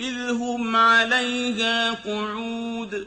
إِذْ هُمْ عَلَيْهَا قُعُودٌ.